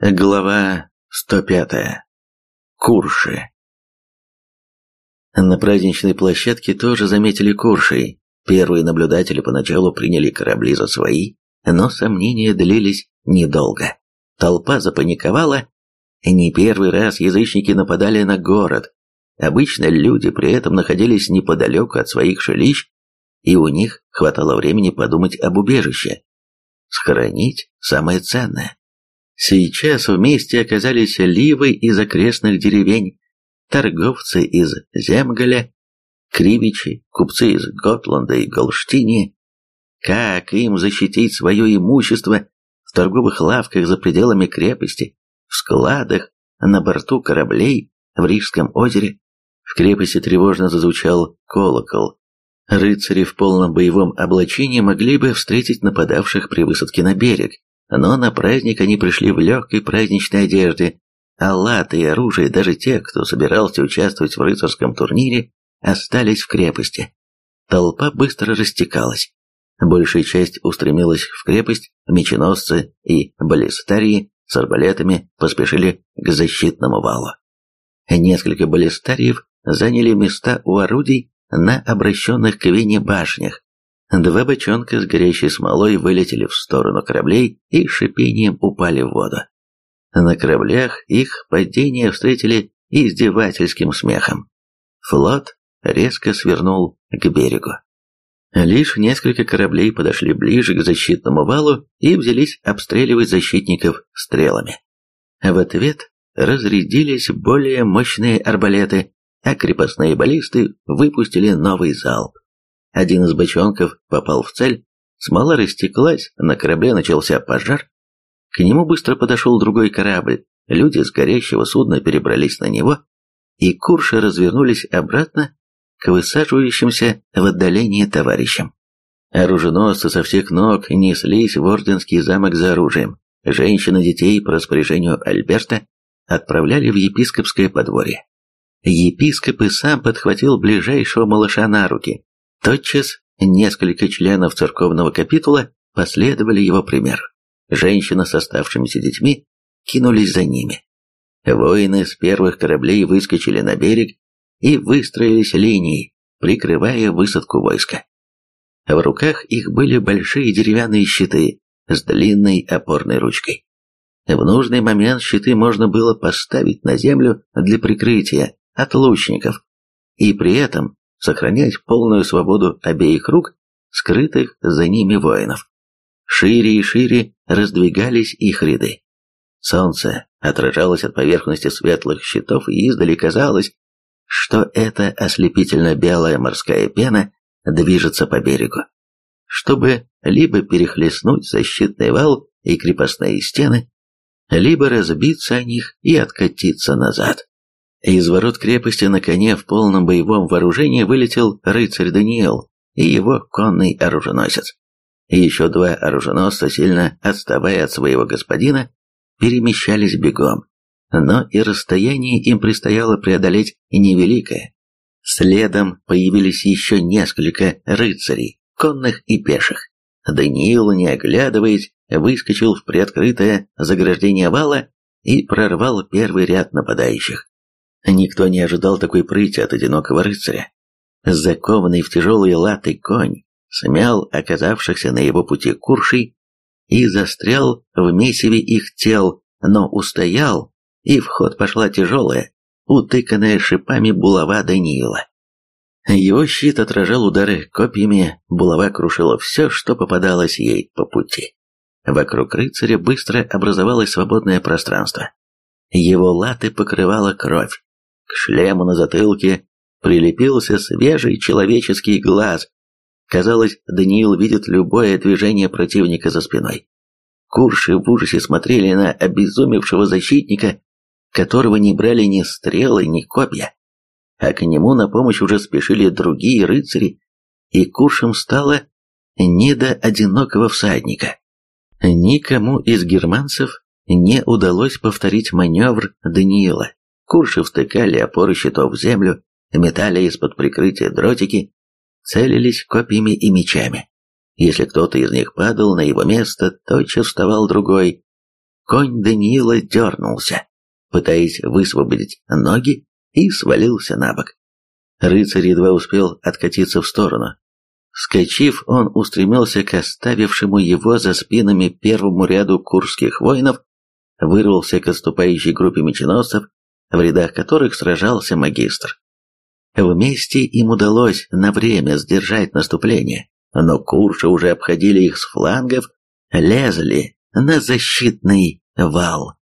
Глава 105. Курши. На праздничной площадке тоже заметили куршей. Первые наблюдатели поначалу приняли корабли за свои, но сомнения длились недолго. Толпа запаниковала. Не первый раз язычники нападали на город. Обычно люди при этом находились неподалеку от своих жилищ, и у них хватало времени подумать об убежище. Схоронить самое ценное. Сейчас вместе оказались ливы из окрестных деревень, торговцы из Земгаля, кривичи, купцы из Готланда и Голштини. Как им защитить свое имущество в торговых лавках за пределами крепости, в складах, на борту кораблей, в Рижском озере? В крепости тревожно зазвучал колокол. Рыцари в полном боевом облачении могли бы встретить нападавших при высадке на берег, но на праздник они пришли в легкой праздничной одежде, а латы и оружие, даже те, кто собирался участвовать в рыцарском турнире, остались в крепости. Толпа быстро растекалась. Большая часть устремилась в крепость, меченосцы и баллистарии с арбалетами поспешили к защитному валу. Несколько баллистариев заняли места у орудий на обращенных к Вене башнях, Два бочонка с горящей смолой вылетели в сторону кораблей и шипением упали в воду. На кораблях их падение встретили издевательским смехом. Флот резко свернул к берегу. Лишь несколько кораблей подошли ближе к защитному валу и взялись обстреливать защитников стрелами. В ответ разрядились более мощные арбалеты, а крепостные баллисты выпустили новый залп. Один из бочонков попал в цель, смола растеклась, на корабле начался пожар. К нему быстро подошел другой корабль, люди с горящего судна перебрались на него, и курши развернулись обратно к высаживающимся в отдалении товарищам. Оруженосцы со всех ног неслись в Орденский замок за оружием. Женщины детей по распоряжению Альберта отправляли в епископское подворье. Епископ и сам подхватил ближайшего малыша на руки, Тотчас несколько членов церковного капитула последовали его примеру. Женщина с оставшимися детьми кинулись за ними. Воины с первых кораблей выскочили на берег и выстроились линией, прикрывая высадку войска. В руках их были большие деревянные щиты с длинной опорной ручкой. В нужный момент щиты можно было поставить на землю для прикрытия от лучников, и при этом сохранять полную свободу обеих рук, скрытых за ними воинов. Шире и шире раздвигались их ряды. Солнце отражалось от поверхности светлых щитов, и издали казалось, что эта ослепительно-белая морская пена движется по берегу, чтобы либо перехлестнуть защитный вал и крепостные стены, либо разбиться о них и откатиться назад. Из ворот крепости на коне в полном боевом вооружении вылетел рыцарь Даниэл и его конный оруженосец. Еще два оруженосца, сильно отставая от своего господина, перемещались бегом, но и расстояние им предстояло преодолеть невеликое. Следом появились еще несколько рыцарей, конных и пеших. Даниил, не оглядываясь, выскочил в приоткрытое заграждение вала и прорвал первый ряд нападающих. Никто не ожидал такой прыти от одинокого рыцаря. Закованный в тяжелые латы конь смял оказавшихся на его пути куршей и застрял в месиве их тел, но устоял, и в ход пошла тяжелая, утыканная шипами булава Даниила. Его щит отражал удары копьями, булава крушила все, что попадалось ей по пути. Вокруг рыцаря быстро образовалось свободное пространство. Его латы покрывала кровь. К шлему на затылке прилепился свежий человеческий глаз. Казалось, Даниил видит любое движение противника за спиной. Курши в ужасе смотрели на обезумевшего защитника, которого не брали ни стрелы, ни копья. А к нему на помощь уже спешили другие рыцари, и Куршем стало не до одинокого всадника. Никому из германцев не удалось повторить маневр Даниила. Курши втыкали опоры щитов в землю, метали из-под прикрытия дротики, целились копьями и мечами. Если кто-то из них падал на его место, тотчас вставал другой. конь Даниила дернулся, пытаясь высвободить ноги, и свалился на бок. Рыцарь едва успел откатиться в сторону. Скочив, он устремился к оставившему его за спинами первому ряду курских воинов, вырвался к отступающей группе меченосцев, в рядах которых сражался магистр. Вместе им удалось на время сдержать наступление, но курши уже обходили их с флангов, лезли на защитный вал.